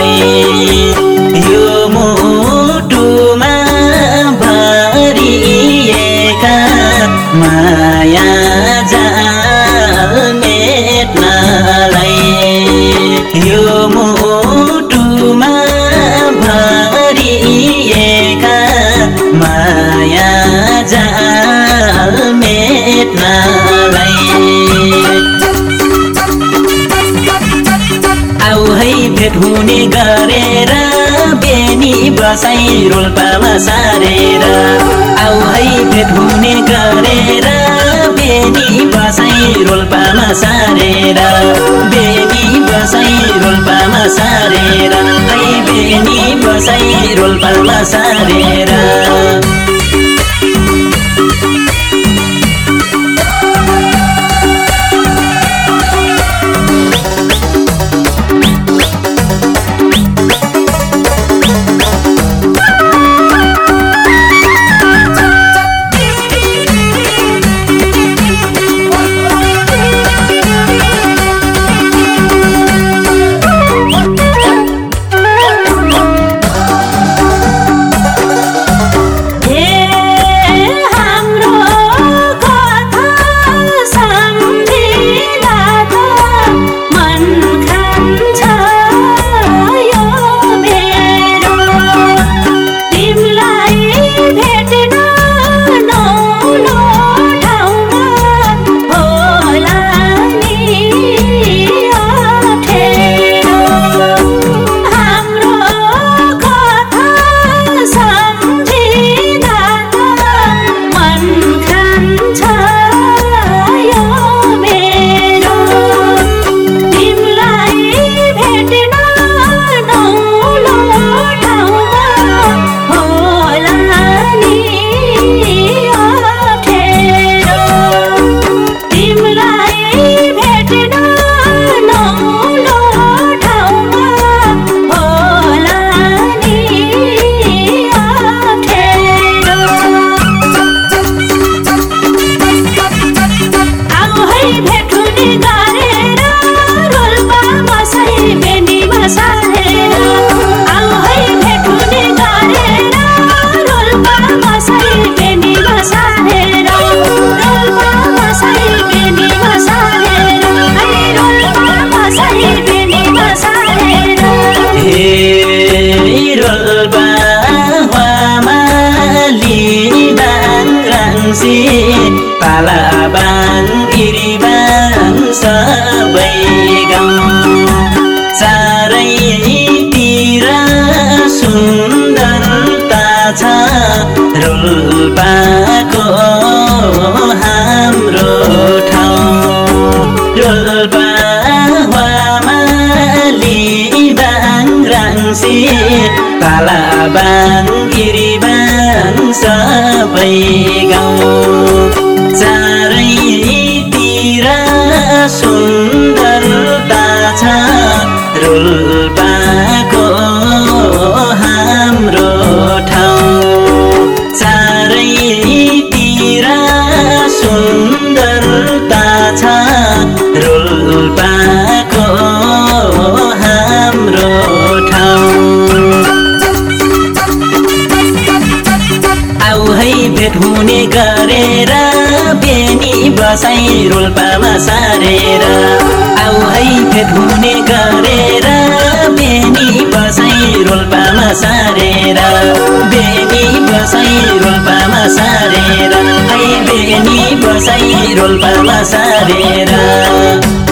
यो मुटुमा भरिएका माया जाल मेट्नलाई यो हुने गरेर बेनी बसाइ रोल्पामा सारेर। आउ है भेट हुने गरेर बेनी बसाइ रोल्पामा सारेर। बेनी बसाइ रोल्पामा सारेर। है बेनी बसाइ रोल्पामा सारेर। छ रोल्पाको हाम्रो ठाउँ। रोल्पा लिबाङ राङ्सी पालाबाङ गिरिबाङ सबै गाउँ। चारैतिर सुन्दरता छ रोल्पाको बसाइ रोल्पामा सारेर आउ है भेट हुने गरेर बेनी बसाइ रोल्पामा सारेर बेनी बसाइ रोल्पामा सारेर है बेनी बसाइ रोल्पामा सारेर।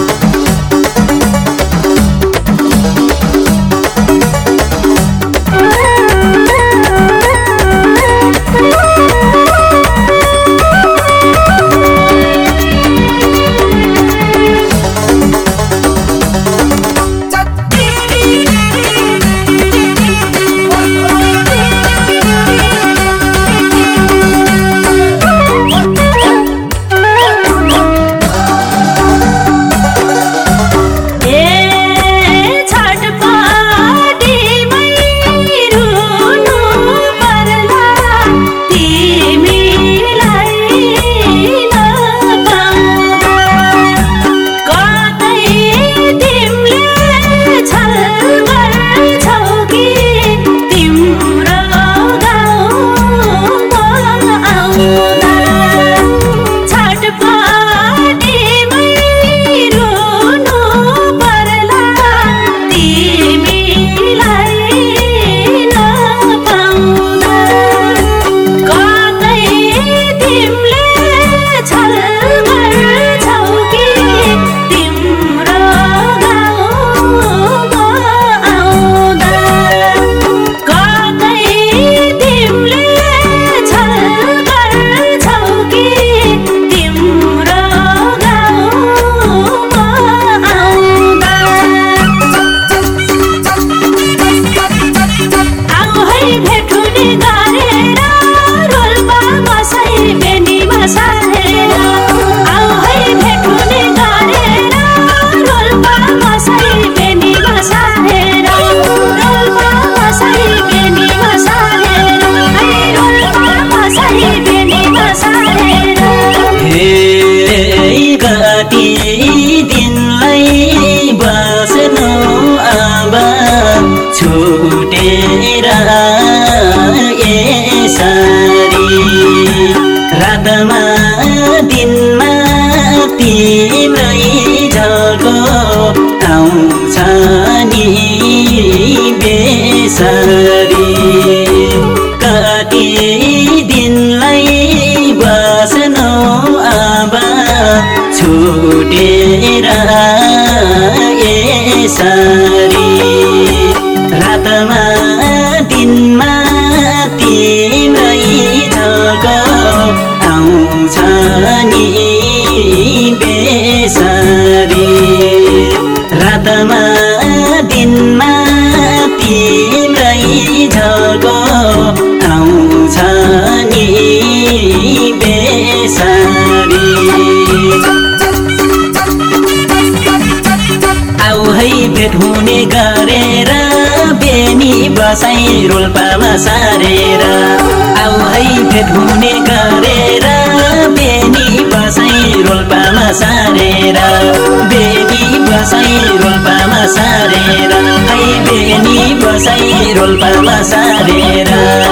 सारेर आउ है भेट हुने गरेर बेनी बसाइ रोल्पामा सारेर बेनी बसाइ रोल्पामा सारेर है बेनी बसाइ रोल्पामा सारेर।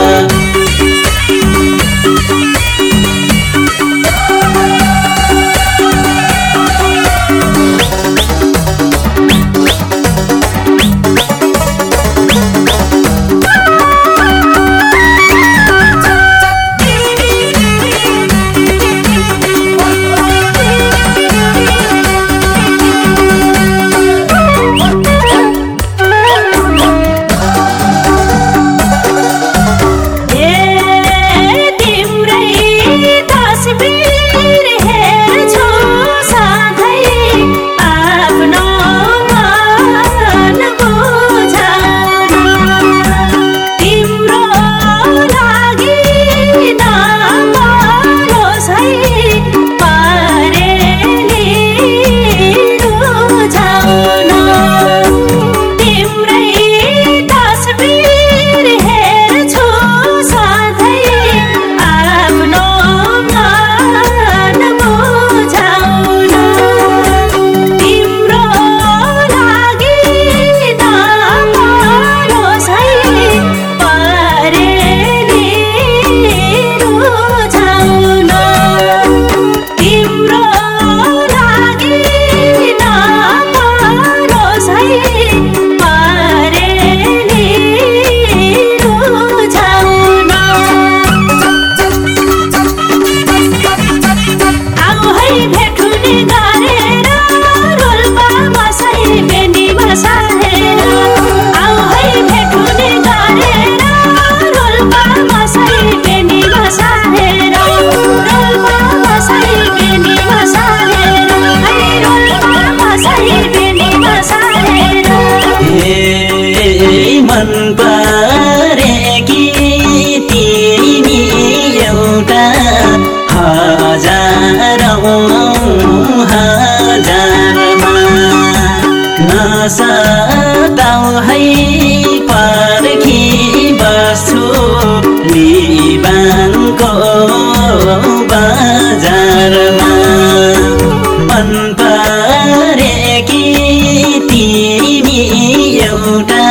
एउटा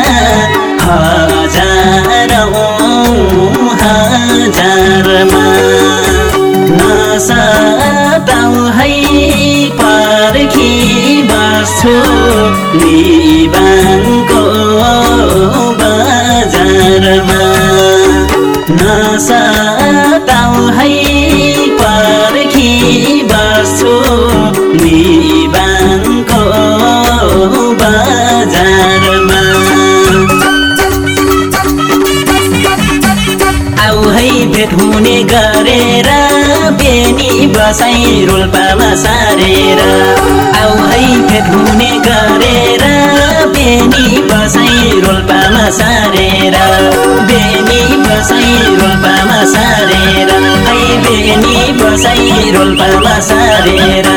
हजारौँ हजारमा नसाताउ है पर्खी बस्छु लिबानको बजारमा नसाताउ है पारखी बस्छु लिबान दसैँ रोल्पामा सारेर आउ है फेट हुने गरेर बेनी बसैँ रोल्पामा सारेर बेनी बसैँ रोल्पामा सारेर है बेनी बसैँ रोल्पामा सारेर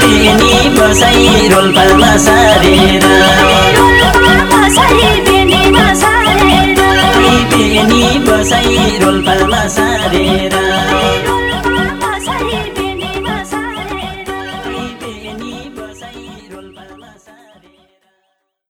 बेनी बसैँ रोल्पामा सारेर tiro al palmas